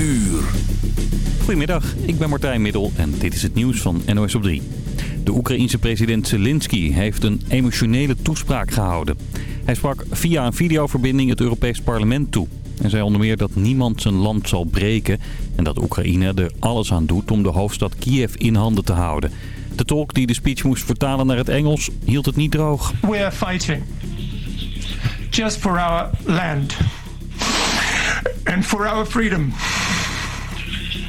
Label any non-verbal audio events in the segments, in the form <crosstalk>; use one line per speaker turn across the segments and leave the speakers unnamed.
uur.
Goedemiddag, ik ben Martijn Middel en dit is het nieuws van NOS op 3. De Oekraïense president Zelensky heeft een emotionele toespraak gehouden. Hij sprak via een videoverbinding het Europees Parlement toe. En zei onder meer dat niemand zijn land zal breken... en dat Oekraïne er alles aan doet om de hoofdstad Kiev in handen te houden. De tolk die de speech moest vertalen naar het Engels hield het niet droog.
We are fighting just for our land and for our freedom.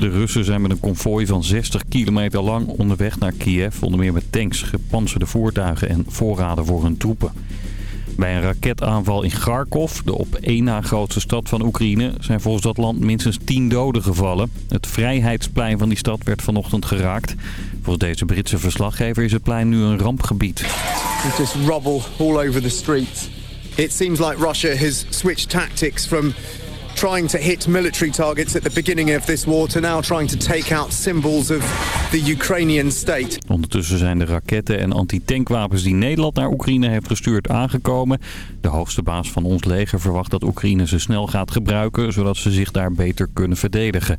De Russen zijn met een konvooi van 60 kilometer lang onderweg naar Kiev. Onder meer met tanks, gepantserde voertuigen en voorraden voor hun troepen. Bij een raketaanval in Kharkov, de op één na grootste stad van Oekraïne, zijn volgens dat land minstens 10 doden gevallen. Het vrijheidsplein van die stad werd vanochtend geraakt. Volgens deze Britse verslaggever is het plein nu een rampgebied.
There's just rubble all over the streets. It seems like Russia has switched tactics from trying to hit military targets at the beginning of this war to now trying to take out symbols of the Ukrainian state.
Ondertussen zijn de raketten en antitankwapens die Nederland naar Oekraïne heeft gestuurd aangekomen. De hoogste baas van ons leger verwacht dat Oekraïne ze snel gaat gebruiken, zodat ze zich daar beter kunnen verdedigen.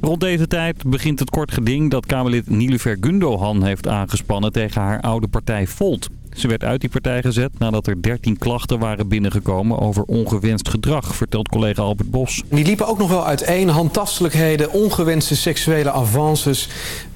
Rond deze tijd begint het kort geding dat Kamerlid Nilufer Gundogan heeft aangespannen tegen haar oude partij Volt. Ze werd uit die partij gezet nadat er 13 klachten waren binnengekomen over ongewenst gedrag, vertelt collega Albert Bos.
Die liepen ook nog wel uiteen. Handtastelijkheden, ongewenste seksuele avances,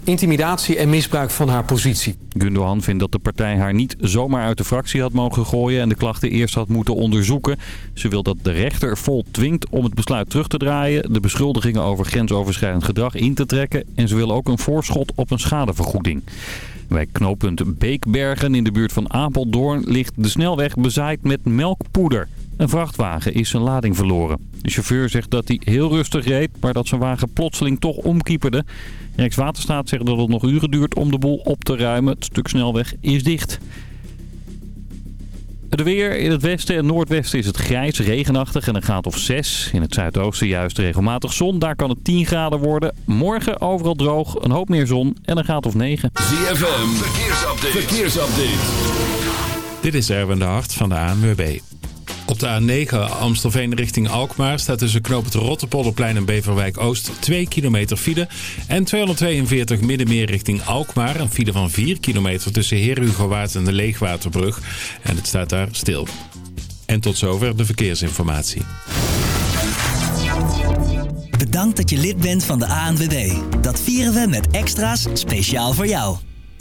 intimidatie en misbruik van haar positie.
Gundogan vindt dat de partij haar niet zomaar uit de fractie had mogen gooien en de klachten eerst had moeten onderzoeken. Ze wil dat de rechter vol dwingt om het besluit terug te draaien, de beschuldigingen over grensoverschrijdend gedrag in te trekken en ze wil ook een voorschot op een schadevergoeding. Bij knooppunt Beekbergen in de buurt van Apeldoorn ligt de snelweg bezaaid met melkpoeder. Een vrachtwagen is zijn lading verloren. De chauffeur zegt dat hij heel rustig reed, maar dat zijn wagen plotseling toch omkieperde. Rijkswaterstaat zegt dat het nog uren duurt om de boel op te ruimen. Het stuk snelweg is dicht. Het weer in het westen en noordwesten is het grijs, regenachtig en een graad of 6. In het zuidoosten juist regelmatig zon, daar kan het 10 graden worden. Morgen overal droog, een hoop meer zon en een graad of 9.
ZFM, verkeersupdate. verkeersupdate.
Dit is Erwin de Hart van de ANWB. Op de A9 Amstelveen richting Alkmaar staat tussen knoop het Rotterpolderplein en Beverwijk Oost 2 kilometer file. En 242 Middenmeer richting Alkmaar. Een file van 4 kilometer tussen Heerhugowaard en de Leegwaterbrug. En het staat daar stil. En tot zover de verkeersinformatie.
Bedankt dat je lid bent van de ANWB. Dat vieren we met extra's speciaal voor jou.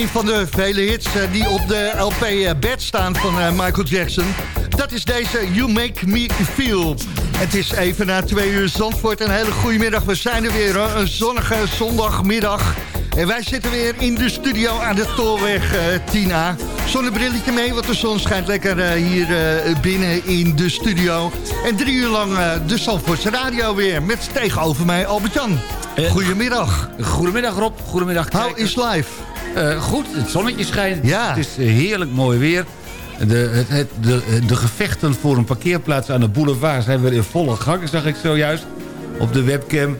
Een van de vele hits die op de LP Bad staan van Michael Jackson. Dat is deze You Make Me Feel. Het is even na twee uur Zandvoort. Een hele goede middag. We zijn er weer. Een zonnige zondagmiddag. En wij zitten weer in de studio aan de Tolweg Tina. Zonnebrilletje mee, want de zon schijnt lekker hier binnen in de studio. En drie uur lang de Zandvoortse radio weer. Met tegenover mij Albert-Jan. Goedemiddag.
Goedemiddag Rob, goedemiddag
How is life?
Goed, het zonnetje schijnt.
Ja.
Het is heerlijk mooi weer. De, het, het, de, de gevechten voor een parkeerplaats aan de boulevard zijn weer in volle gang, zag ik zojuist op de webcam.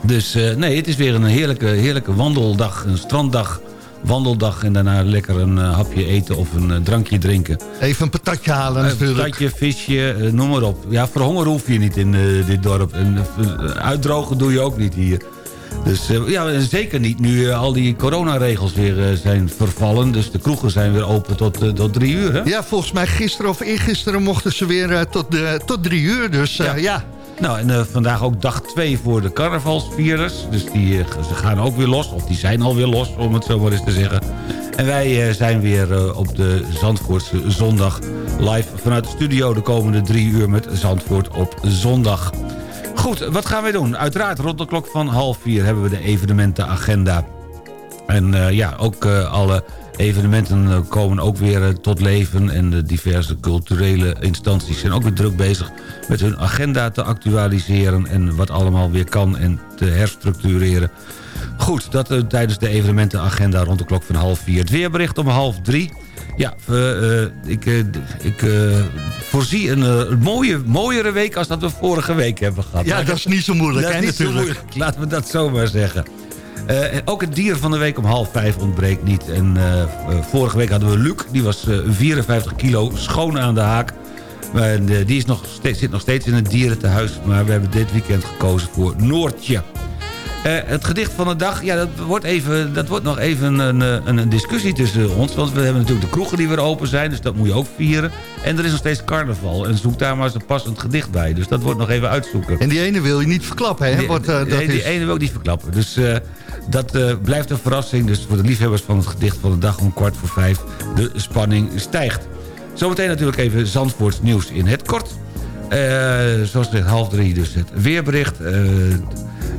Dus uh, nee, het is weer een heerlijke, heerlijke wandeldag, een stranddag, wandeldag... en daarna lekker een uh, hapje eten of een uh, drankje drinken.
Even een patatje halen natuurlijk.
Een patatje, visje, noem maar op. Ja, verhongeren hoef je niet in dit dorp. En uitdrogen doe je ook niet hier. Dus ja, zeker niet nu al die coronaregels weer zijn vervallen. Dus de kroegen zijn weer open tot, tot drie uur, hè?
Ja, volgens mij gisteren of eergisteren mochten ze weer tot, de, tot drie uur. Dus ja. ja.
Nou, en uh, vandaag ook dag 2 voor de carnavalsvierders. Dus die uh, ze gaan ook weer los, of die zijn alweer los, om het zo maar eens te zeggen. En wij uh, zijn weer op de Zandvoortse zondag live vanuit de studio... de komende drie uur met Zandvoort op zondag. Goed, wat gaan wij doen? Uiteraard rond de klok van half vier hebben we de evenementenagenda. En ja, ook alle evenementen komen ook weer tot leven... en de diverse culturele instanties zijn ook weer druk bezig... met hun agenda te actualiseren en wat allemaal weer kan en te herstructureren. Goed, dat uh, tijdens de evenementenagenda rond de klok van half vier. Het weerbericht om half drie. Ja, uh, uh, ik, ik voorzie een mooie, mooiere week als dat we vorige week hebben gehad.
Ja, dat is niet zo moeilijk, <laughs>
dat
hè,
niet
natuurlijk.
Zo moeilijk. Laten we dat zomaar zeggen. Uh, ook het dier van de week om half vijf ontbreekt niet. En uh, vorige week hadden we Luc, die was uh, 54 kilo, schoon aan de haak. Die is nog steeds, zit nog steeds in het dierentehuis, maar we hebben dit weekend gekozen voor Noortje. Het gedicht van de dag, ja, dat wordt, even, dat wordt nog even een, een, een, discussie tussen ons. Want we hebben natuurlijk de kroegen die weer open zijn, dus dat moet je ook vieren. En er is nog steeds carnaval. En zoek daar maar eens een passend gedicht bij. Dus dat wordt nog even uitzoeken.
En die ene wil je niet verklappen, hè?
Die,
Wat, uh, dat
nee, die
is...
ene wil ik niet verklappen. Dus uh, dat blijft een verrassing. Dus voor de liefhebbers van het gedicht van de dag om kwart voor vijf... de spanning stijgt. Zometeen natuurlijk even Zandvoorts nieuws in het kort. zoals gezegd, half drie dus het weerbericht.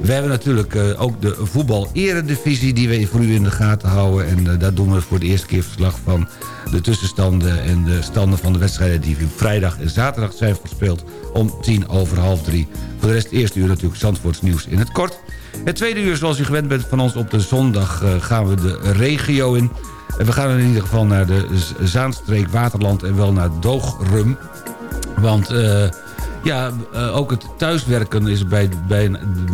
We hebben natuurlijk ook de voetbal-eredivisie... die we voor u in de gaten houden. En daar doen we voor de eerste keer verslag van de tussenstanden... en de standen van de wedstrijden die vrijdag en zaterdag zijn verspeeld... om tien over half drie. Voor de rest eerste uur natuurlijk Zandvoorts nieuws in het kort. Het tweede uur, zoals u gewend bent van ons op de zondag... Uh, gaan we de regio in. We gaan in ieder geval naar de Zaanstreek, Waterland en wel naar Doogrum. Want ja, uh, ook het thuiswerken is bij, bij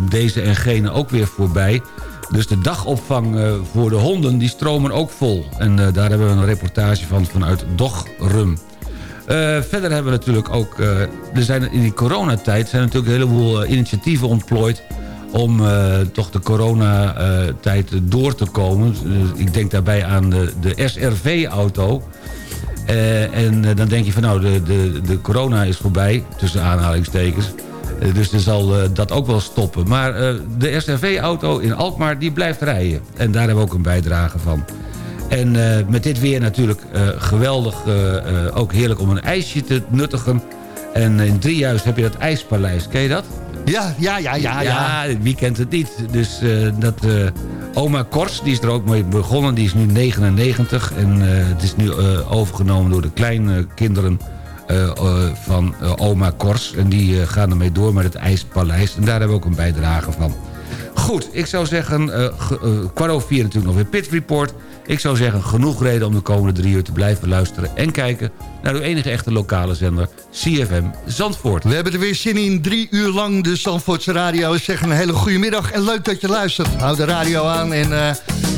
deze en gene ook weer voorbij. Dus de dagopvang uh, voor de honden, die stromen ook vol. En uh, daar hebben we een reportage van vanuit Dochrum. Uh, verder hebben we natuurlijk ook... er zijn in die coronatijd zijn natuurlijk een heleboel initiatieven ontplooid... om toch de coronatijd door te komen. ik denk daarbij aan de, de SRV-auto... en dan denk je van nou, de, de, de corona is voorbij, tussen aanhalingstekens... Dus dan zal uh, dat ook wel stoppen. Maar uh, de SRV-auto in Alkmaar, die blijft rijden. En daar hebben we ook een bijdrage van. En uh, met dit weer natuurlijk geweldig, ook heerlijk om een ijsje te nuttigen. En in Driehuis heb je dat ijspaleis. Ken je dat?
Ja, ja, ja, ja.
Ja, wie kent het niet? Dus dat... Oma Kors, die is er ook mee begonnen. Die is nu 99 en het is nu overgenomen door de kleine kinderen uh, van oma Kors. En die gaan ermee door met het IJspaleis. En daar hebben we ook een bijdrage van. Goed, ik zou zeggen, kwart over vier natuurlijk nog weer Pit Report. Ik zou zeggen, genoeg reden om de komende drie uur te blijven luisteren... en kijken naar uw enige echte lokale zender, CFM Zandvoort.
We hebben er weer zin in, drie uur lang de Zandvoortse radio. Ik zeg een hele goede middag en leuk dat je luistert. Hou de radio aan en uh,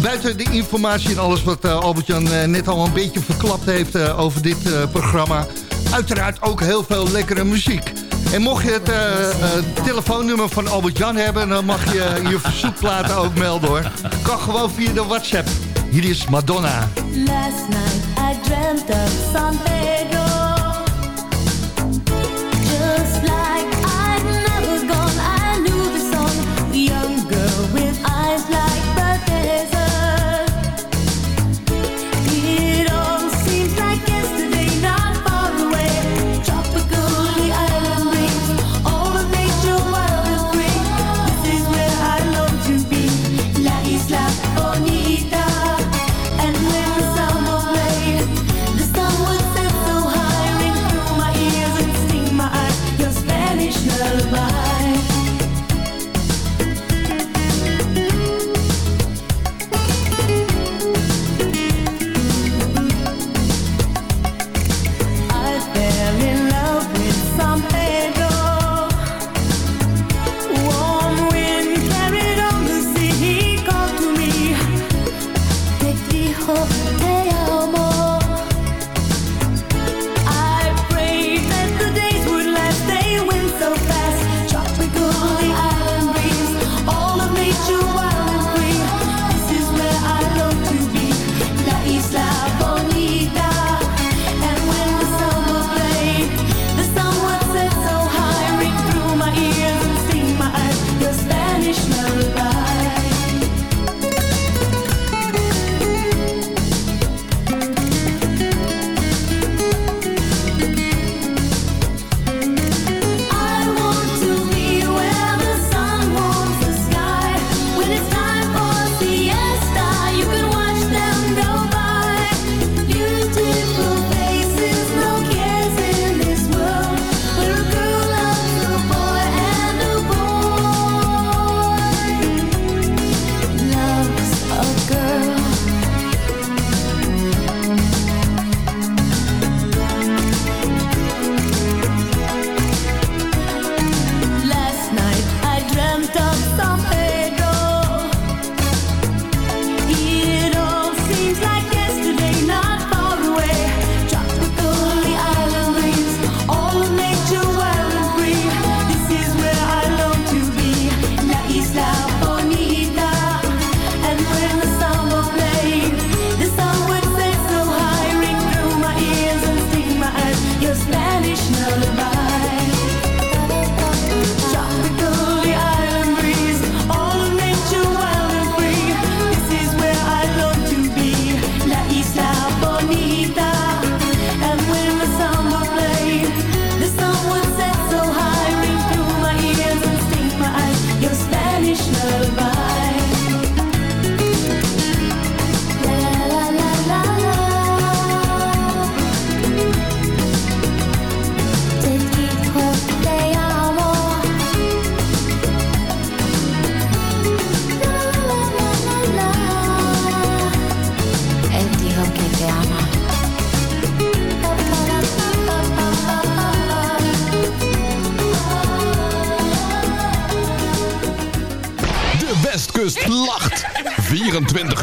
buiten de informatie en alles wat uh, Albert-Jan uh, net al een beetje verklapt heeft over dit programma... uiteraard ook heel veel lekkere muziek. En mocht je het telefoonnummer van Albert-Jan hebben... dan mag je je verzoekplaten ook melden hoor. Kan gewoon via de WhatsApp. Hier is Madonna.
Last night I dreamt of San Pedro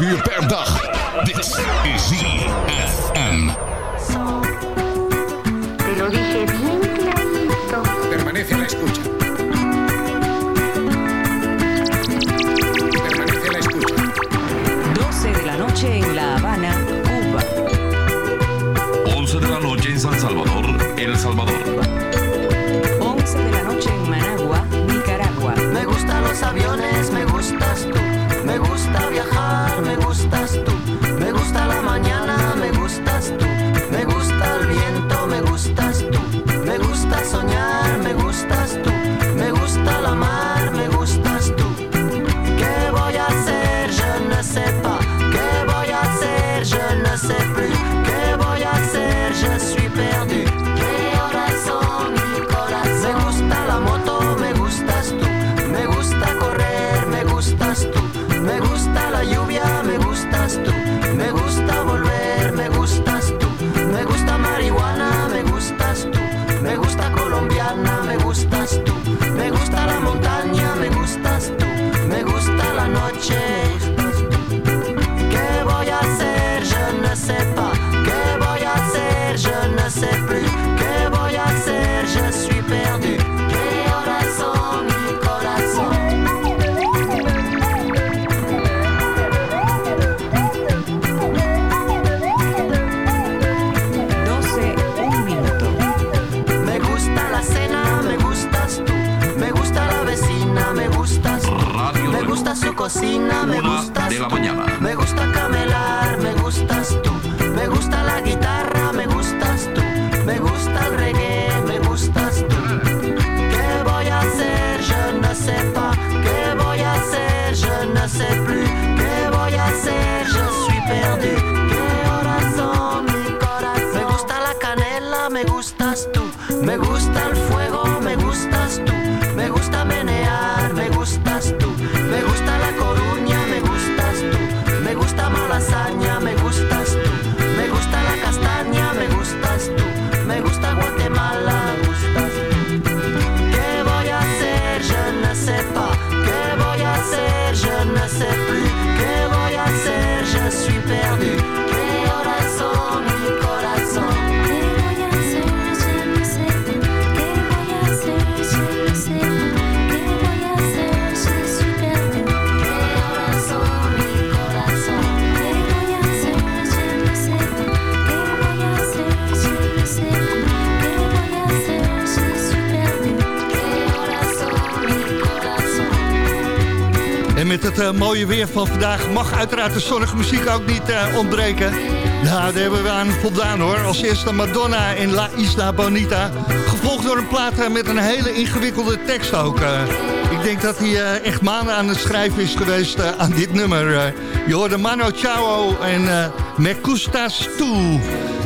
24 uur
vandaag mag uiteraard de zonnige muziek ook niet eh, ontbreken. Nou, daar hebben we aan voldaan hoor. Als eerste Madonna in La Isla Bonita. Gevolgd door een plaat eh, met een hele ingewikkelde tekst ook. eh. ik denk dat hij echt maanden aan het schrijven is geweest aan dit nummer. je hoorde Mano Chao en uh, Tu.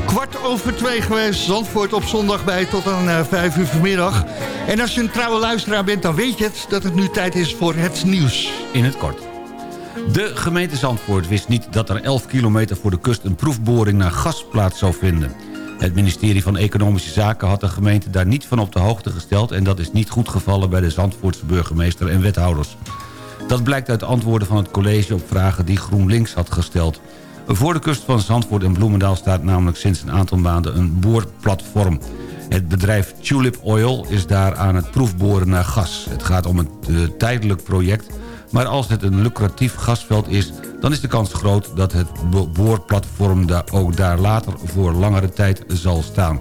Kwart over twee geweest, Zandvoort op zondag bij tot aan vijf uur vanmiddag. En als je een trouwe luisteraar bent, dan weet je het dat het nu tijd is voor het nieuws.
In het kort. De gemeente Zandvoort wist niet dat er 11 kilometer voor de kust... een proefboring naar gas plaats zou vinden. Het ministerie van Economische Zaken had de gemeente daar niet van op de hoogte gesteld... en dat is niet goed gevallen bij de Zandvoortse burgemeester en wethouders. Dat blijkt uit antwoorden van het college op vragen die GroenLinks had gesteld. Voor de kust van Zandvoort en Bloemendaal staat namelijk sinds een aantal maanden een boorplatform. Het bedrijf Tulip Oil is daar aan het proefboren naar gas. Het gaat om een eh, tijdelijk project, maar als het een lucratief gasveld is... dan is de kans groot dat het bo- boorplatform daar ook daar later voor langere tijd zal staan.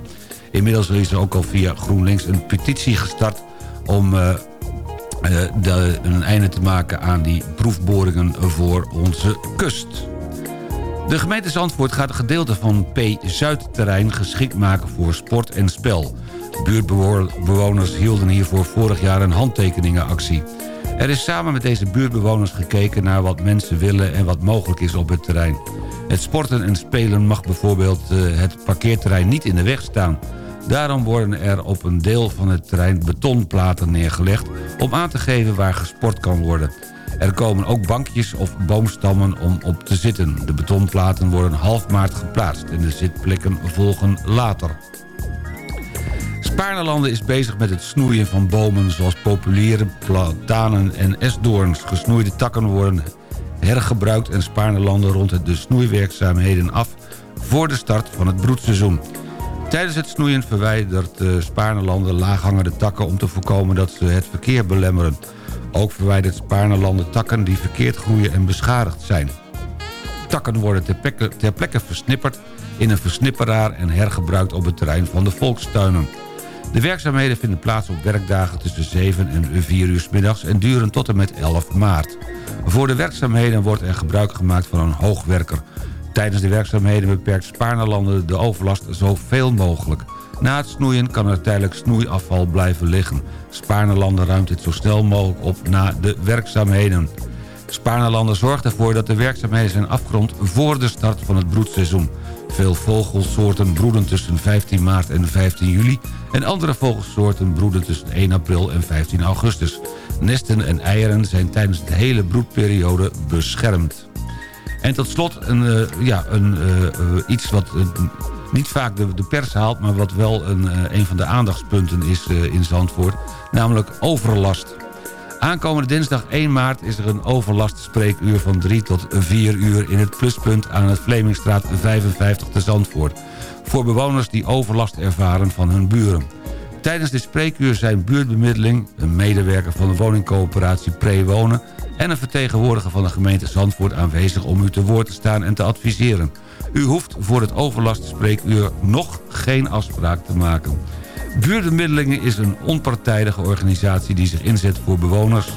Inmiddels is er ook al via GroenLinks een petitie gestart om eh, eh, een einde te maken aan die proefboringen voor onze kust. De gemeente Zandvoort gaat een gedeelte van P-Zuid-terrein geschikt maken voor sport en spel. Buurtbewoners hielden hiervoor vorig jaar een handtekeningenactie. Er is samen met deze buurtbewoners gekeken naar wat mensen willen en wat mogelijk is op het terrein. Het sporten en spelen mag bijvoorbeeld eh, het parkeerterrein niet in de weg staan. Daarom worden er op een deel van het terrein betonplaten neergelegd... om aan te geven waar gesport kan worden. Er komen ook bankjes of boomstammen om op te zitten. De betonplaten worden half maart geplaatst en de zitplekken volgen later. Spaarnelanden is bezig met het snoeien van bomen zoals populieren, platanen en esdoorns. Gesnoeide takken worden hergebruikt en Spaarnelanden rond de snoeiwerkzaamheden af voor de start van het broedseizoen. Tijdens het snoeien verwijdert Spaarnelanden laaghangende takken om te voorkomen dat ze het verkeer belemmeren. Ook verwijdert Spaarnelanden takken die verkeerd groeien en beschadigd zijn. Takken worden ter plekke, ter plekke versnipperd in een versnipperaar en hergebruikt op het terrein van de volkstuinen. De werkzaamheden vinden plaats op werkdagen tussen 7 en 4 uur 's middags en duren tot en met 11 maart. Voor de werkzaamheden wordt er gebruik gemaakt van een hoogwerker. Tijdens de werkzaamheden beperkt Spaarnelanden de overlast zoveel mogelijk. Na het snoeien kan er tijdelijk snoeiafval blijven liggen. Spaarnelanden ruimt dit zo snel mogelijk op na de werkzaamheden. Spaarnelanden zorgt ervoor dat de werkzaamheden zijn afgerond voor de start van het broedseizoen. Veel vogelsoorten broeden tussen 15 maart en 15 juli... en andere vogelsoorten broeden tussen 1 april en 15 augustus. Nesten en eieren zijn tijdens de hele broedperiode beschermd. En tot slot een, uh, ja, een, uh, uh, iets wat niet vaak de, de, pers haalt... maar wat wel een, een van de aandachtspunten is in Zandvoort... namelijk overlast. Aankomende dinsdag 1 maart is er een overlastspreekuur van 3 tot 4 uur... in het pluspunt aan het Vlemingstraat 55 te Zandvoort. Voor bewoners die overlast ervaren van hun buren. Tijdens de spreekuur zijn buurtbemiddeling... een medewerker van de woningcoöperatie Prewonen... en een vertegenwoordiger van de gemeente Zandvoort aanwezig... om u te woord te staan en te adviseren. U hoeft voor het overlastspreekuur nog geen afspraak te maken. Buurtbemiddelingen is een onpartijdige organisatie die zich inzet voor bewoners.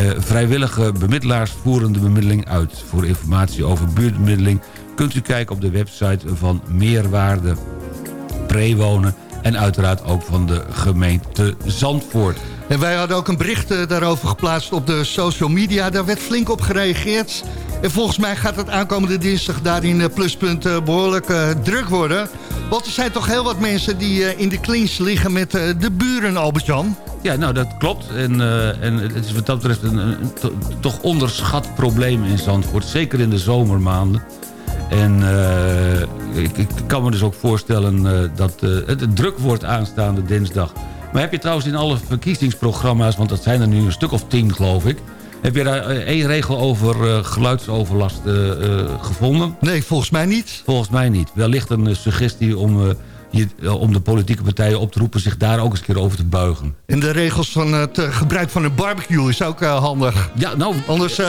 Uh, vrijwillige bemiddelaars voeren de bemiddeling uit. Voor informatie over buurtbemiddeling kunt u kijken op de website van Meerwaarde Prewonen... en uiteraard ook van de gemeente Zandvoort.
En wij hadden ook een bericht uh, daarover geplaatst op de social media. Daar werd flink op gereageerd. En volgens mij gaat het aankomende dinsdag daar in Pluspunt uh, behoorlijk uh, druk worden. Want er zijn toch heel wat mensen die in de clinch liggen met de buren, Albert-Jan?
Ja, nou dat klopt. En, en het is wat dat betreft een, een to, toch onderschat probleem in Zandvoort. Zeker in de zomermaanden. En ik, ik, kan me dus ook voorstellen dat het druk wordt aanstaande dinsdag. Maar heb je trouwens in alle verkiezingsprogramma's... want dat zijn er nu een stuk of tien, geloof ik... Heb je daar één regel over uh, geluidsoverlast uh, uh, gevonden?
Nee, volgens mij niet.
Volgens mij niet. Wellicht een suggestie om, je, om de politieke partijen op te roepen... zich daar ook eens een keer over te buigen.
En de regels van het gebruik van een barbecue is ook handig.
Ja, nou,
Anders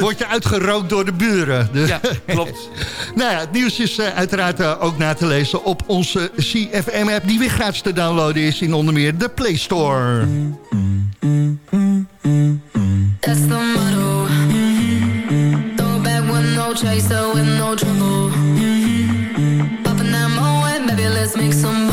word je uitgerookt door de buren. De
ja, klopt. <laughs>
nou ja, het nieuws is uiteraard ook na te lezen op onze CFM-app... die weer gratis te downloaden is in onder meer de Play Store.
That's the motto. Back with no chaser, with no trouble. Mm-hmm. Popping that moe, baby, let's make some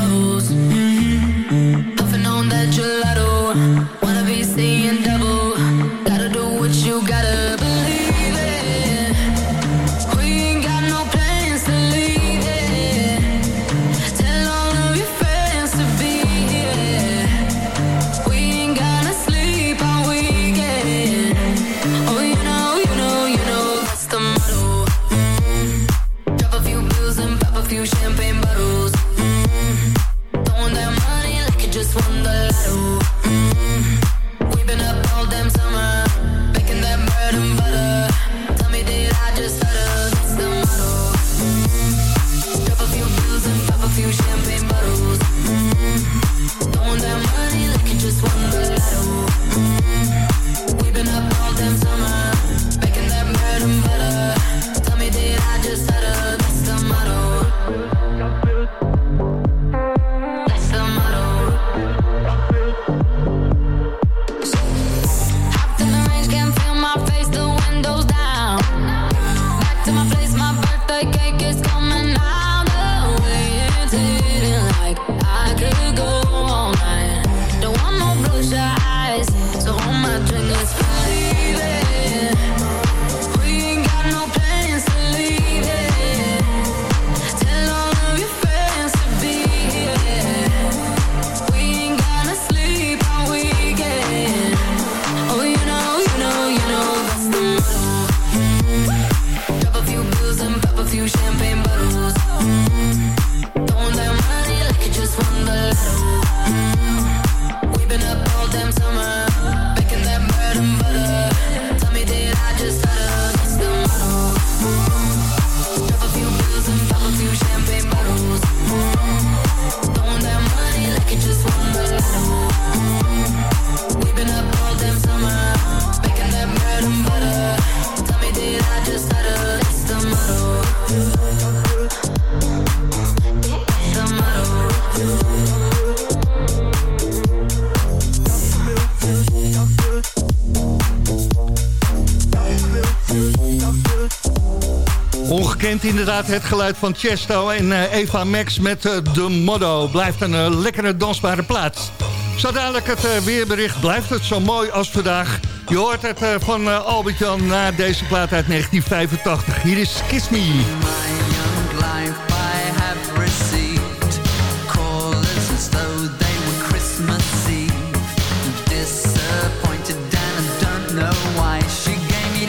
bekend inderdaad het geluid van Chesto en eh, Eva Max met uh, de motto. Blijft een uh, lekkere dansbare plaats. Zo dadelijk het weerbericht. Blijft het zo mooi als vandaag? Je hoort het van Albert-Jan na deze plaat uit 1985. Hier is Kiss Me.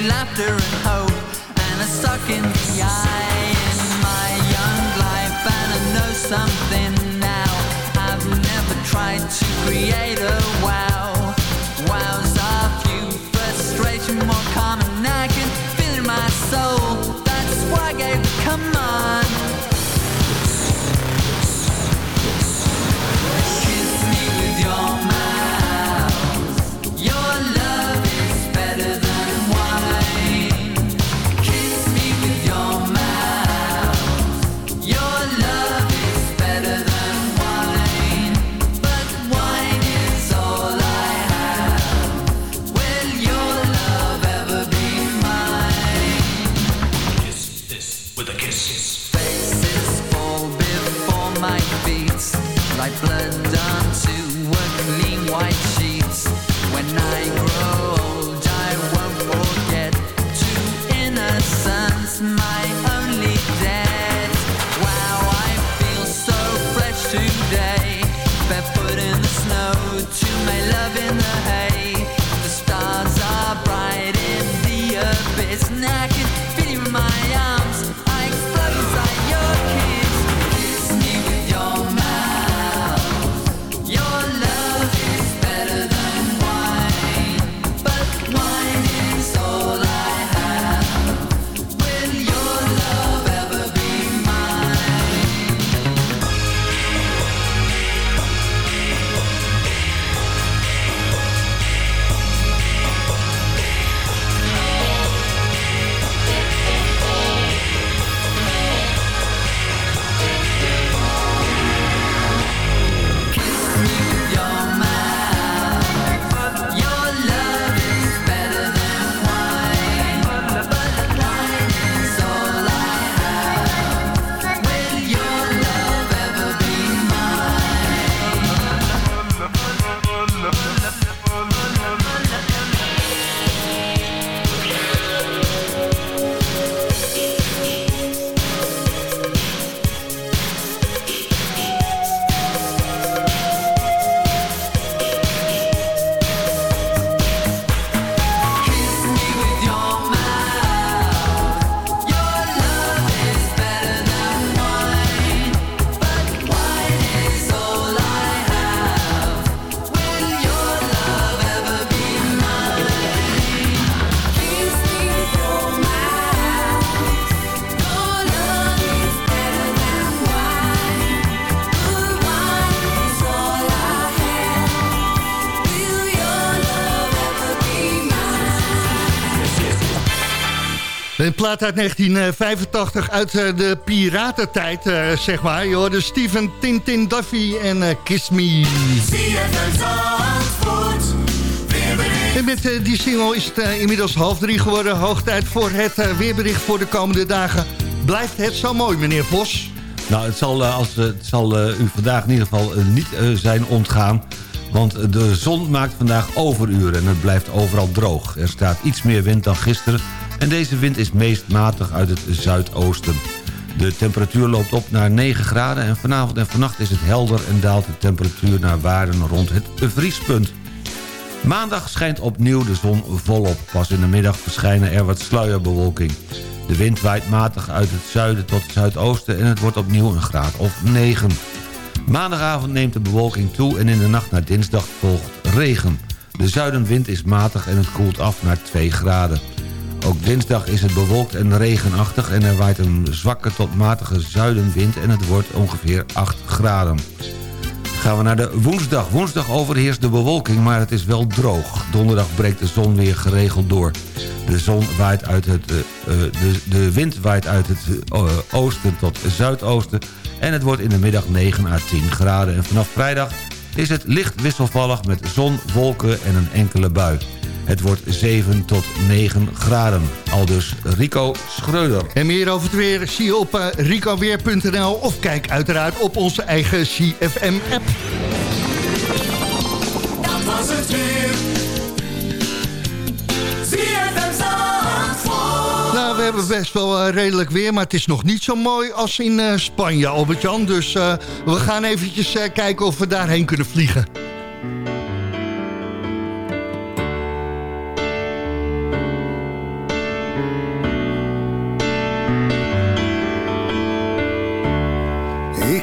laughter suck in the eye in my young life and I know something now. I've never tried to create a
plaat uit 1985 uit eh, de piratentijd, eh, zeg maar. Je hoorde Steven Tintin Duffy en eh, Kiss Me. En met die single is het inmiddels half drie geworden. Hoog tijd voor het weerbericht voor de komende dagen. Blijft het zo mooi, meneer Vos?
Nou, het zal, als, het zal u vandaag in ieder geval niet zijn ontgaan. Want de zon maakt vandaag overuren en het blijft overal droog. Er staat iets meer wind dan gisteren en deze wind is meest matig uit het zuidoosten. De temperatuur loopt op naar 9 graden en vanavond en vannacht is het helder... en daalt de temperatuur naar waarden rond het vriespunt. Maandag schijnt opnieuw de zon volop. Pas in de middag verschijnen er wat sluierbewolking. De wind waait matig uit het zuiden tot het zuidoosten... en het wordt opnieuw een graad of 9. Maandagavond neemt de bewolking toe en in de nacht naar dinsdag volgt regen. De zuidenwind is matig en het koelt af naar 2 graden. Ook dinsdag is het bewolkt en regenachtig... en er waait een zwakke tot matige zuidenwind... en het wordt ongeveer 8 graden. Gaan we naar de woensdag. Woensdag overheerst de bewolking, maar het is wel droog. Donderdag breekt de zon weer geregeld door. De, zon waait uit het, eh, eh, de, de wind waait uit het eh, oosten tot zuidoosten... en het wordt in de middag 9 à 10 graden. En vanaf vrijdag is het licht wisselvallig met zon, wolken en een enkele bui. Het wordt 7 tot 9 graden. Aldus Rico Schreuder.
En meer over het weer zie je op eh, ricoweer.nl of kijk uiteraard op onze eigen CFM-app.
Dat was het weer.
Nou, we hebben best wel eh, redelijk weer, maar het is nog niet zo mooi als in eh, Spanje, Albert-Jan. Dus eh, we gaan eventjes eh, kijken of we daarheen kunnen vliegen.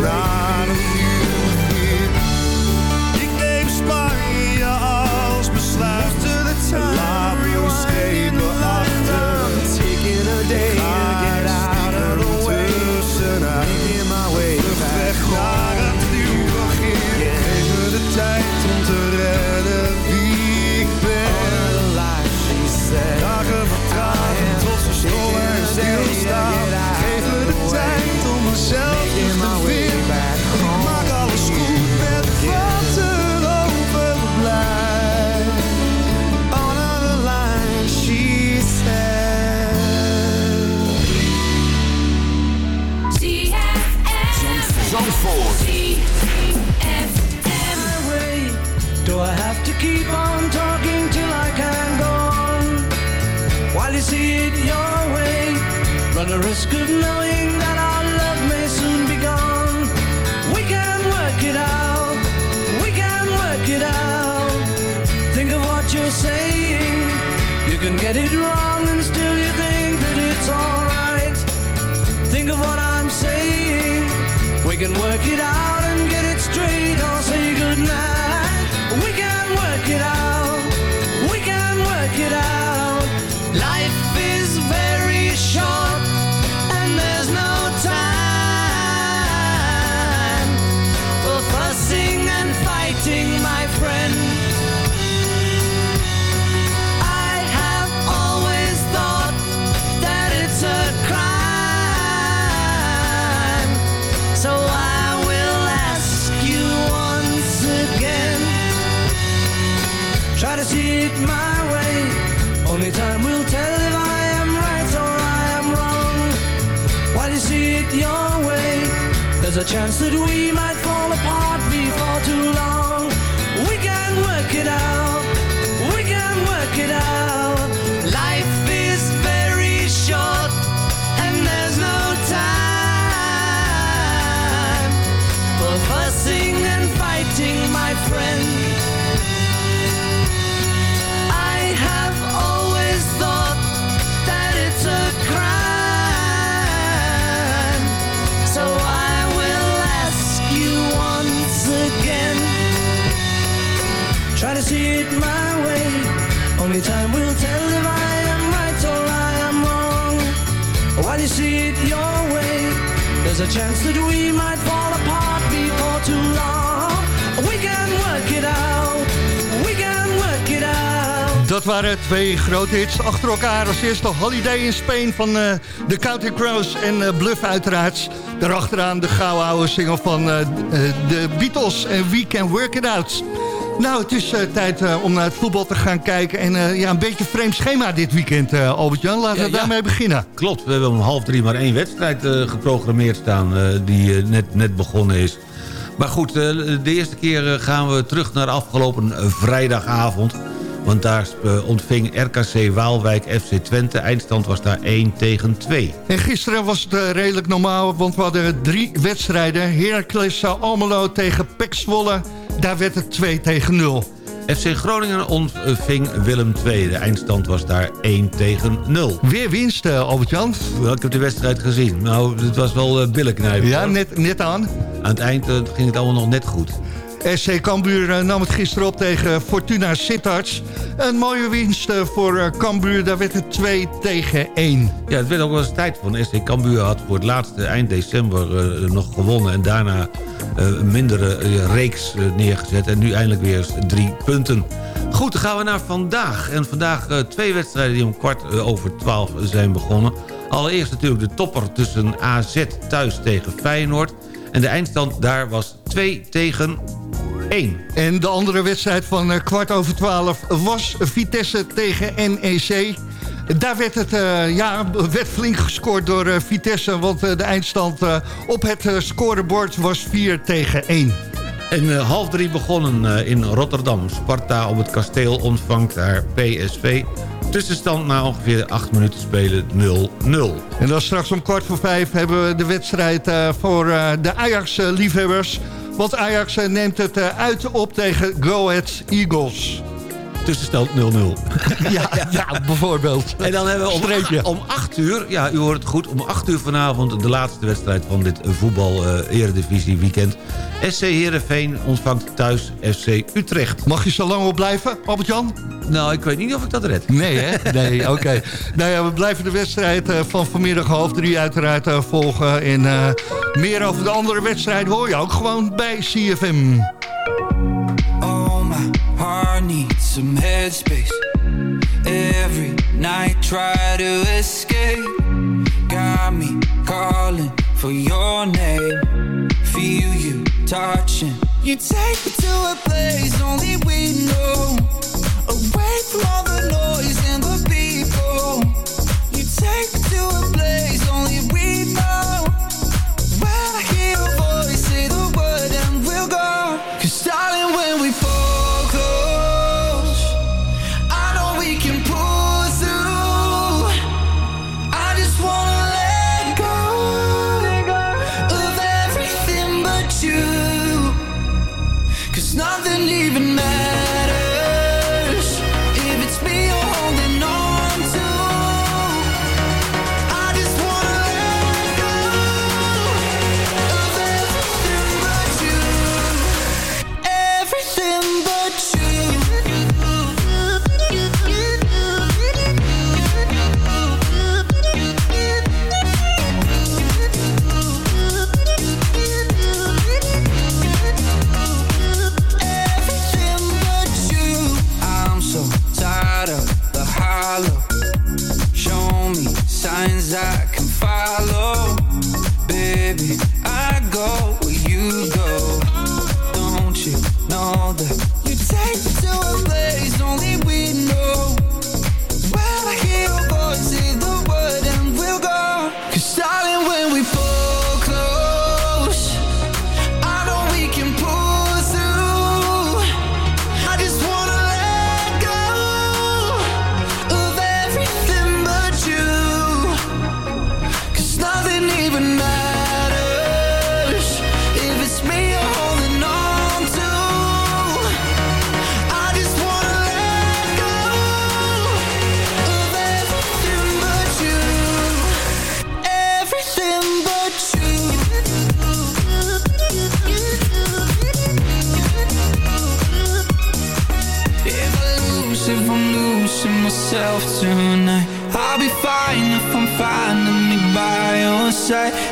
vlucht
run the risk of knowing that our love may soon be gone. We can work it out, we can work it out. Think of what you're saying. You can get it wrong and still you think that it's alright. Think of what I'm saying. We can work it out a
chance that we might a chance fall apart before too long. We can work it out. We can work it out.
Dat waren twee grote hits achter elkaar. Als eerste Holiday in Spain van eh, de Counting Crows en eh, Bluff uiteraard. Daarachteraan de gouden oude single van eh, de Beatles en We Can Work It Out. Nou, het is eh, tijd eh, om naar het voetbal te gaan kijken. En eh, ja, een beetje vreemd schema dit weekend, Albert-Jan. Laten we
ja.
daarmee beginnen.
Klopt, we hebben om half drie maar één wedstrijd geprogrammeerd staan... die net, net begonnen is. Maar goed, de eerste keer gaan we terug naar afgelopen vrijdagavond. Want daar eh, ontving RKC Waalwijk FC Twente. Eindstand was daar 1 tegen 2.
En gisteren was het eh, redelijk normaal, want we hadden drie wedstrijden. Heracles Almelo tegen Pek Zwolle. Daar werd het 2 tegen 0.
FC Groningen ontving Willem II. De eindstand was daar 1 tegen 0.
Weer winst, eh, Albert-Jan.
Ik heb de wedstrijd gezien. Nou, het was wel uh, billenknijpen.
Ja, net, net aan.
Aan het eind ging het allemaal nog net goed.
SC Cambuur eh, nam het gisteren op tegen Fortuna Sittard. Een mooie winst eh, voor eh, Cambuur, daar werd het 2 tegen 1.
Ja, het werd ook wel eens tijd van. SC Cambuur had voor het laatste eind december eh, nog gewonnen... en daarna eh, een mindere eh, reeks eh, neergezet. En nu eindelijk weer drie punten. Goed, dan gaan we naar vandaag. En vandaag eh, twee wedstrijden die om kwart eh, over twaalf zijn begonnen. Allereerst natuurlijk de topper tussen AZ thuis tegen Feyenoord. En de eindstand daar was 2 tegen 1.
En de andere wedstrijd van eh, kwart over 12 was Vitesse tegen NEC. Daar werd het eh, ja, werd flink gescoord door eh, Vitesse, want de eindstand op het scorebord was 4 tegen 1.
En half drie begonnen in Rotterdam. Sparta op het kasteel ontvangt daar PSV. Tussenstand na ongeveer acht minuten spelen 0-0.
En dan straks om kwart voor vijf hebben we de wedstrijd voor de Ajax-liefhebbers. Want Ajax eh, neemt het eh, uit op tegen Go Ahead Eagles.
Tussenstand <laughs> 0-0.
ja, ja, bijvoorbeeld.
En dan hebben we om,
Streepje.
om 8 uur, ja u hoort het goed, om 8 uur vanavond de laatste wedstrijd van dit voetbal eh, eredivisie weekend. SC Heerenveen ontvangt thuis FC Utrecht.
Mag je zo lang op blijven, Albert-Jan?
Nou, ik weet niet of ik dat red.
Nee, hè? Nee, <laughs> oké. Nou ja, we blijven de wedstrijd eh, van vanmiddag half drie uiteraard eh, volgen. En eh, meer over de andere wedstrijden hoor je ook gewoon bij CFM.
My some headspace. Every night try to escape. Got me calling for your name. Feel you touching. You take me to a place only we know. Away from all the noise and the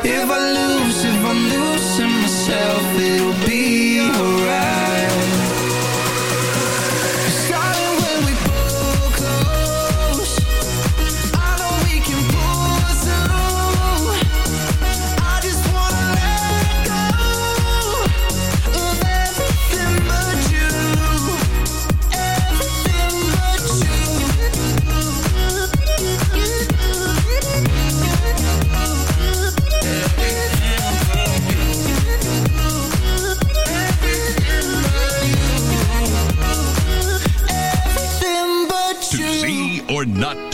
If I lose,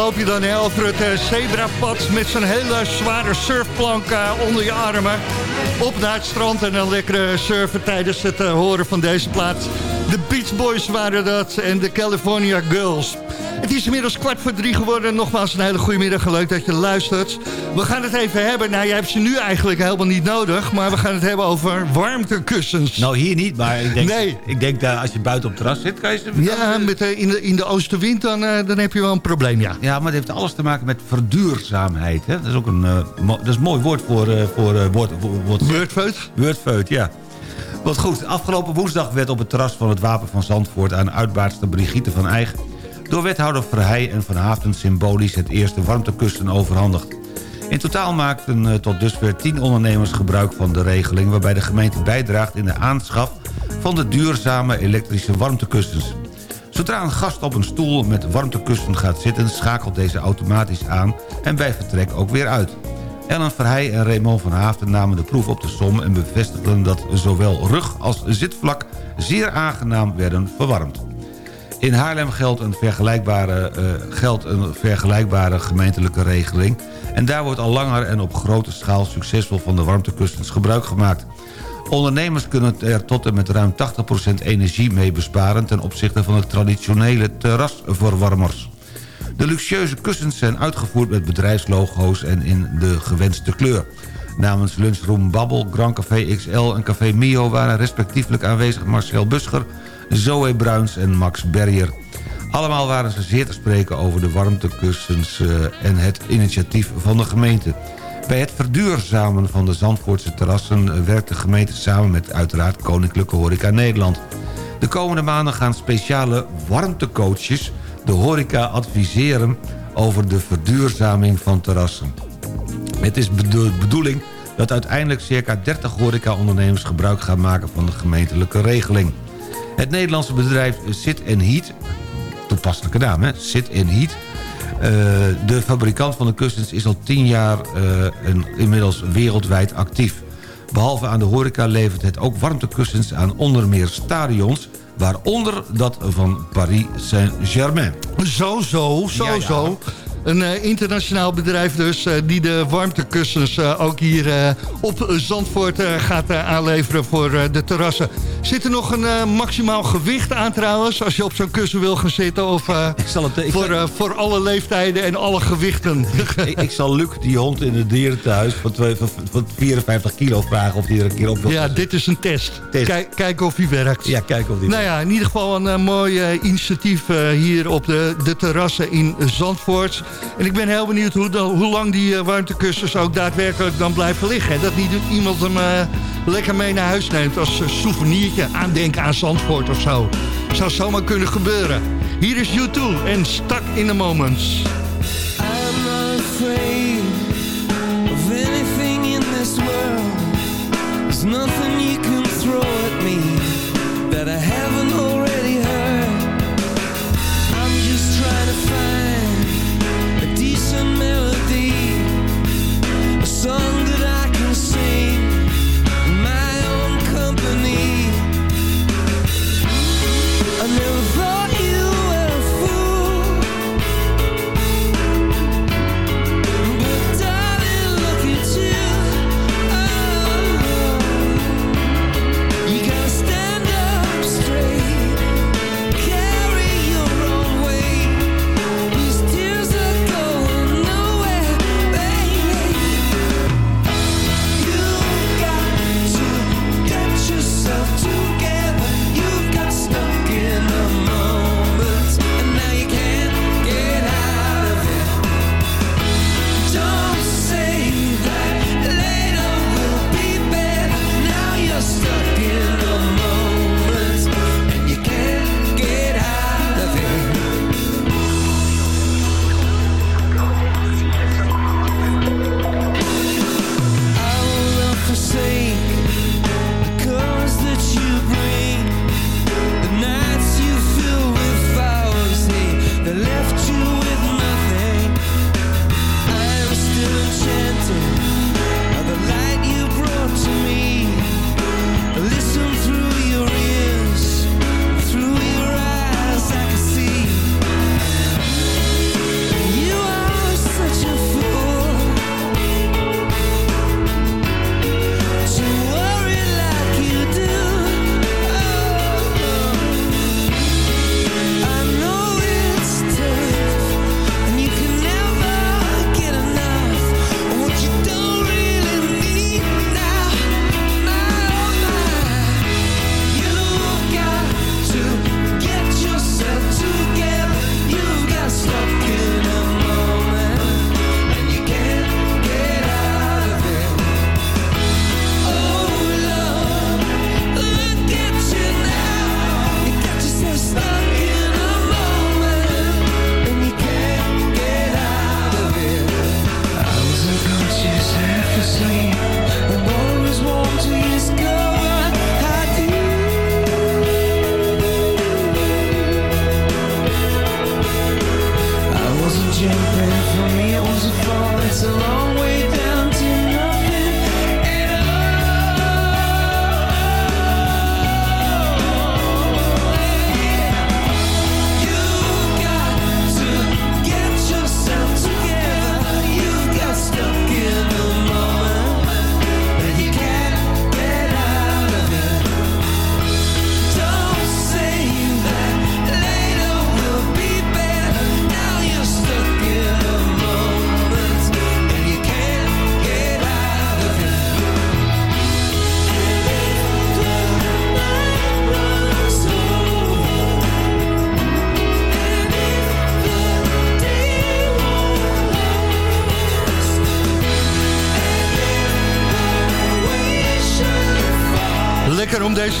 Loop je dan hè, over het eh, zebrapad met zo'n hele zware surfplank eh, onder je armen. Op naar het strand en dan lekker surfen tijdens het eh, horen van deze plaat. De Beach Boys waren dat en de California Girls. Het is inmiddels kwart voor drie geworden. Nogmaals een hele goede middag leuk dat je luistert. We gaan het even hebben. Nou, jij hebt ze nu eigenlijk helemaal niet nodig. Maar we gaan het hebben over warmtekussens.
Nou, hier niet, maar ik denk, nee. ik denk dat als je buiten op het terras zit... kan je ze...
Ja, met, eh, in, de, in de oostenwind dan, eh, dan heb je wel een probleem, ja.
Ja, maar het heeft alles te maken met verduurzaamheid. Hè? Dat is ook een, eh, dat is een mooi woord voor... eh voor woord, woord,
Wordfeut?
Wordfeut, ja. Wat goed, afgelopen woensdag werd op het terras van het Wapen van Zandvoort... aan uitbaarster Brigitte van Eijk... door wethouder Verheij en Van Haften symbolisch het eerste warmtekussen overhandigd. In totaal maakten eh, tot dusver 10 ondernemers gebruik van de regeling... waarbij de gemeente bijdraagt in de aanschaf van de duurzame elektrische warmtekussens. Zodra een gast op een stoel met warmtekussen gaat zitten... schakelt deze automatisch aan en bij vertrek ook weer uit. Ellen Verheij en Raymond van Haften namen de proef op de som... en bevestigden dat zowel rug als zitvlak zeer aangenaam werden verwarmd. In Haarlem geldt een vergelijkbare, eh, geldt een vergelijkbare gemeentelijke regeling... en daar wordt al langer en op grote schaal succesvol van de warmtekussens gebruik gemaakt. Ondernemers kunnen er tot en met ruim 80% energie mee besparen... ten opzichte van de traditionele terrasverwarmers. De luxueuze kussens zijn uitgevoerd met bedrijfslogo's en in de gewenste kleur. Namens Lunchroom Babbel, Grand Café XL en Café Mio... waren respectievelijk aanwezig Marcel Buscher, Zoe Bruins en Max Berrier. Allemaal waren ze zeer te spreken over de warmtekussens eh, en het initiatief van de gemeente. Bij het verduurzamen van de Zandvoortse terrassen eh, werkt de gemeente samen met uiteraard Koninklijke Horeca Nederland. De komende maanden gaan speciale warmtecoaches de horeca adviseren over de verduurzaming van terrassen. Het is de bedoeling dat uiteindelijk circa 30 horecaondernemers gebruik gaan maken van de gemeentelijke regeling. Het Nederlandse bedrijf Sit Heat, toepasselijke naam hè, Sit Heat... Uh, de fabrikant van de kussens is al 10 jaar uh, inmiddels wereldwijd actief. Behalve aan de horeca levert het ook warmtekussens aan onder meer stadions... waaronder dat van Paris Saint-Germain.
Zo, zo, zo,
Ja, ja.
zo. Een eh, internationaal bedrijf dus eh, die de warmtekussens eh, ook hier op Zandvoort gaat aanleveren voor de terrassen. Zit er nog een maximaal gewicht aan trouwens als je op zo'n kussen wil gaan zitten? Of eh, voor, eh, voor alle leeftijden en alle gewichten? <laughs>
ik, ik zal Luc, die hond in het dierenthuis, van, twee- van, van 54 kilo vragen of hij er een keer op wil.
Ja, dit is een test. Kijk, kijken of hij werkt.
Ja, kijken of die
Nou ja, in ieder geval een mooi initiatief hier op de, de terrassen in Zandvoort. En ik ben heel benieuwd hoe, hoe lang die warmtekussens ook daadwerkelijk dan blijven liggen. Dat niet iemand hem eh, lekker mee naar huis neemt als eh, souvenirtje. Aandenken aan Zandvoort of zo. Zou zomaar kunnen gebeuren. Hier is U2 en Stuck in the Moments.
I'm afraid of anything in this world.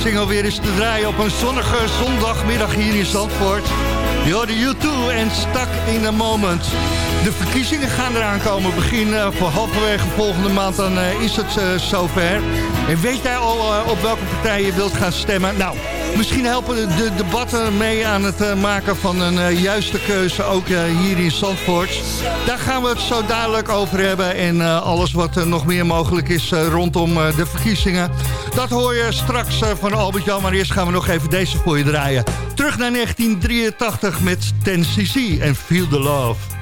Single weer eens te draaien op een zonnige zondagmiddag hier in Zandvoort. Je hoorde U2 en Stuck in a Moment. De verkiezingen gaan eraan komen. Begin eh, voor halverwege volgende maand, dan eh, is het eh, zover. En weet jij al op welke partij je wilt gaan stemmen? Nou, misschien helpen de, de debatten mee aan het eh, maken van een eh, juiste keuze, ook eh, hier in Zandvoort. Daar gaan we het zo dadelijk over hebben. En alles wat nog meer mogelijk is rondom de verkiezingen. Dat hoor je straks van Albert-Jan. Maar eerst gaan we nog even deze voor je draaien. Terug naar 1983 met 10cc en Feel the Love.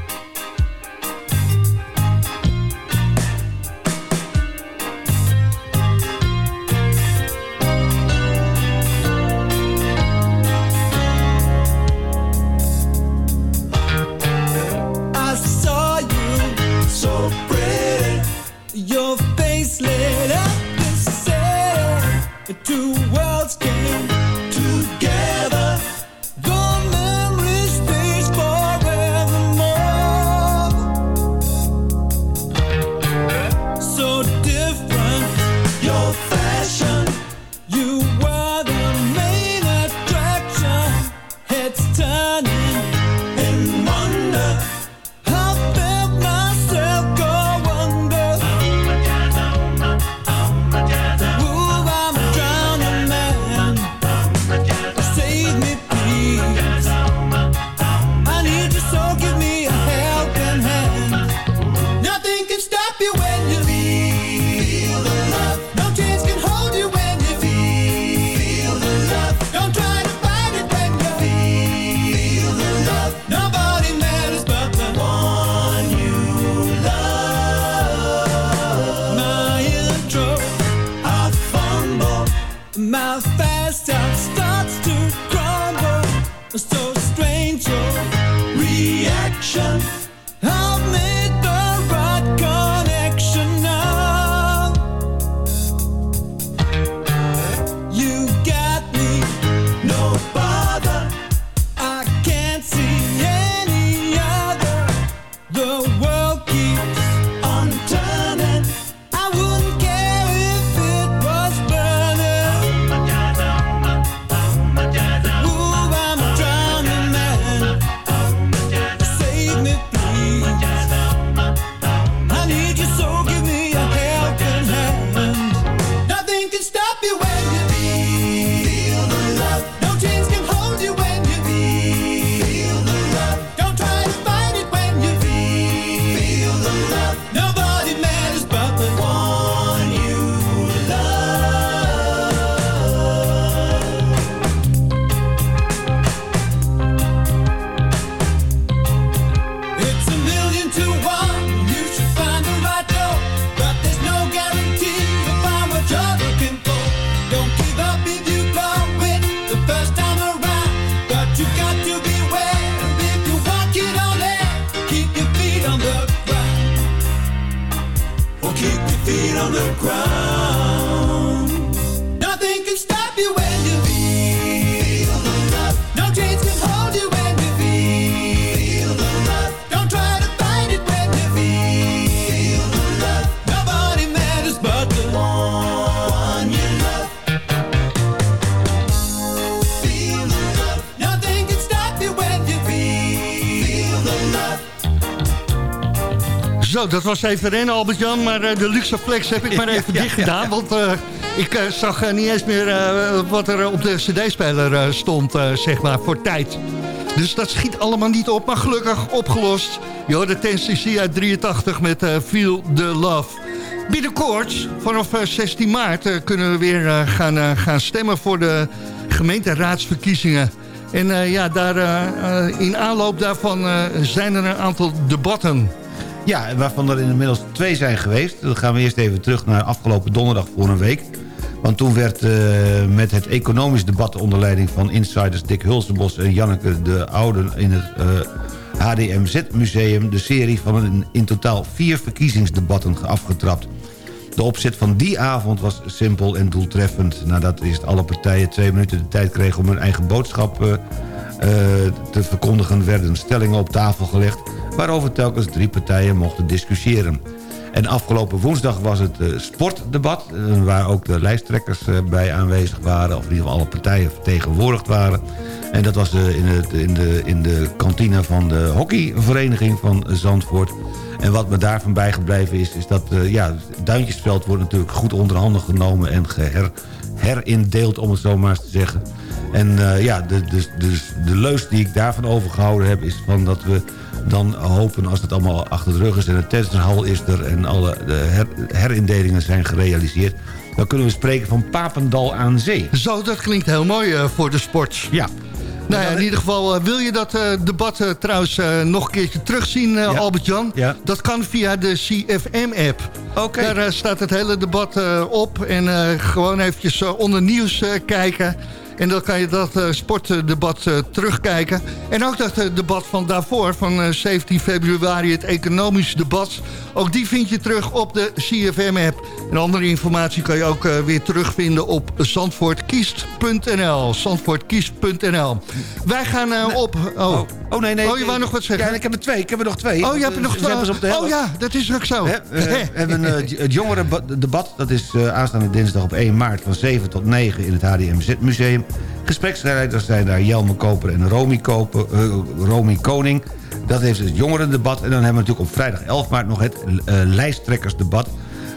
Zo, dat was even rennen, Albert-Jan. Maar eh, de luxe flex heb ik maar even dicht gedaan. Want eh, ik eh, zag niet eens meer wat er op de cd-speler stond, zeg maar, voor tijd. Dus dat schiet allemaal niet op, maar gelukkig opgelost. Hoorde 10cc uit 83 met Feel the Love. Binnenkort, vanaf eh, 16 maart, kunnen we weer gaan, gaan stemmen voor de gemeenteraadsverkiezingen. En ja, daar, in aanloop daarvan zijn er een aantal debatten.
Ja, waarvan er inmiddels twee zijn geweest. Dan gaan we eerst even terug naar afgelopen donderdag voor een week. Want toen werd eh, met het economisch debat onder leiding van insiders Dick Hulsenbos en Janneke de Oude in het eh, HDMZ-museum de serie van een, in totaal vier verkiezingsdebatten afgetrapt. De opzet van die avond was simpel en doeltreffend. Nadat eerst alle partijen twee minuten de tijd kregen om hun eigen boodschap eh, eh, te verkondigen... werden stellingen op tafel gelegd... waarover telkens drie partijen mochten discussiëren. En afgelopen woensdag was het eh, sportdebat... eh, waar ook de lijsttrekkers eh, bij aanwezig waren... of in ieder geval alle partijen vertegenwoordigd waren. En dat was in, het, in, de, in de kantine van de hockeyvereniging van Zandvoort... En wat me daarvan bijgebleven is, is dat ja, het Duintjesveld wordt natuurlijk goed onder handen genomen en geher, herindeeld, om het zo maar eens te zeggen. En ja, de, de, de, de leus die ik daarvan overgehouden heb, is van dat we dan hopen als het allemaal achter de rug is en de tennishal is er en alle de her, herindelingen zijn gerealiseerd, dan kunnen we spreken van Papendal aan zee.
Zo, dat klinkt heel mooi eh, voor de sport.
Ja.
Nou ja, in ieder geval eh, wil je dat eh, debat trouwens nog een keertje terugzien, Albert-Jan.
Ja.
Dat kan via de CFM-app.
Oké.
Daar staat het hele debat op. En gewoon eventjes onder nieuws kijken. En dan kan je dat eh, sportdebat eh, terugkijken. En ook dat eh, debat van daarvoor, van eh, 17 februari, het economisch debat. Ook die vind je terug op de CFM-app. En andere informatie kan je ook weer terugvinden op zandvoortkiest.nl. Zandvoortkiest.nl. Wij gaan op... Oh.
Oh, nee, nee.
Oh, je wou nog wat zeggen?
Ja, ik heb er twee. Ik heb er nog twee.
Oh, je hebt er nog twee. Oh ja, dat is ook zo.
We hebben het jongerendebat. Dat is aanstaande dinsdag op 1 maart van 7 tot 9 in het HDMZ Museum. Gespreksleiders zijn daar Jelme Koper en Romy, Koper, eh, Romy Koning. Dat heeft het jongerendebat. En dan hebben we natuurlijk op vrijdag 11 maart nog het eh, lijsttrekkersdebat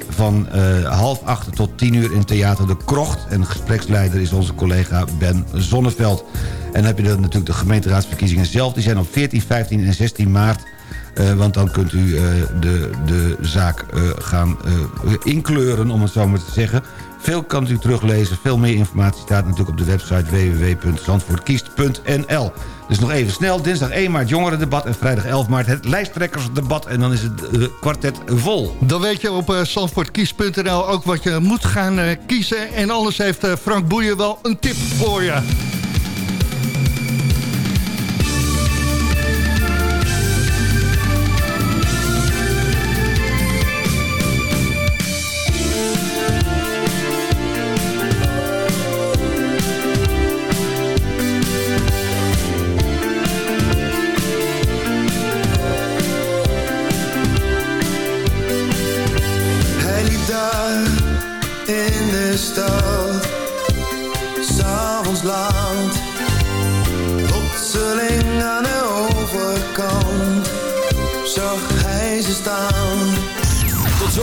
van eh, half acht tot tien uur in Theater de Krocht. En gespreksleider is onze collega Ben Zonneveld. En dan heb je dan natuurlijk de gemeenteraadsverkiezingen zelf. Die zijn op 14, 15 en 16 maart. Want dan kunt u de, de zaak gaan inkleuren, om het zo maar te zeggen. Veel kan u teruglezen. Veel meer informatie staat natuurlijk op de website www.zandvoortkiest.nl. Dus nog even snel. Dinsdag 1 maart jongerendebat en vrijdag 11 maart het lijsttrekkersdebat. En dan is het eh, kwartet vol.
Dan weet je op uh, ook wat je moet gaan uh, kiezen. En anders heeft Frank Boeien wel een tip voor je.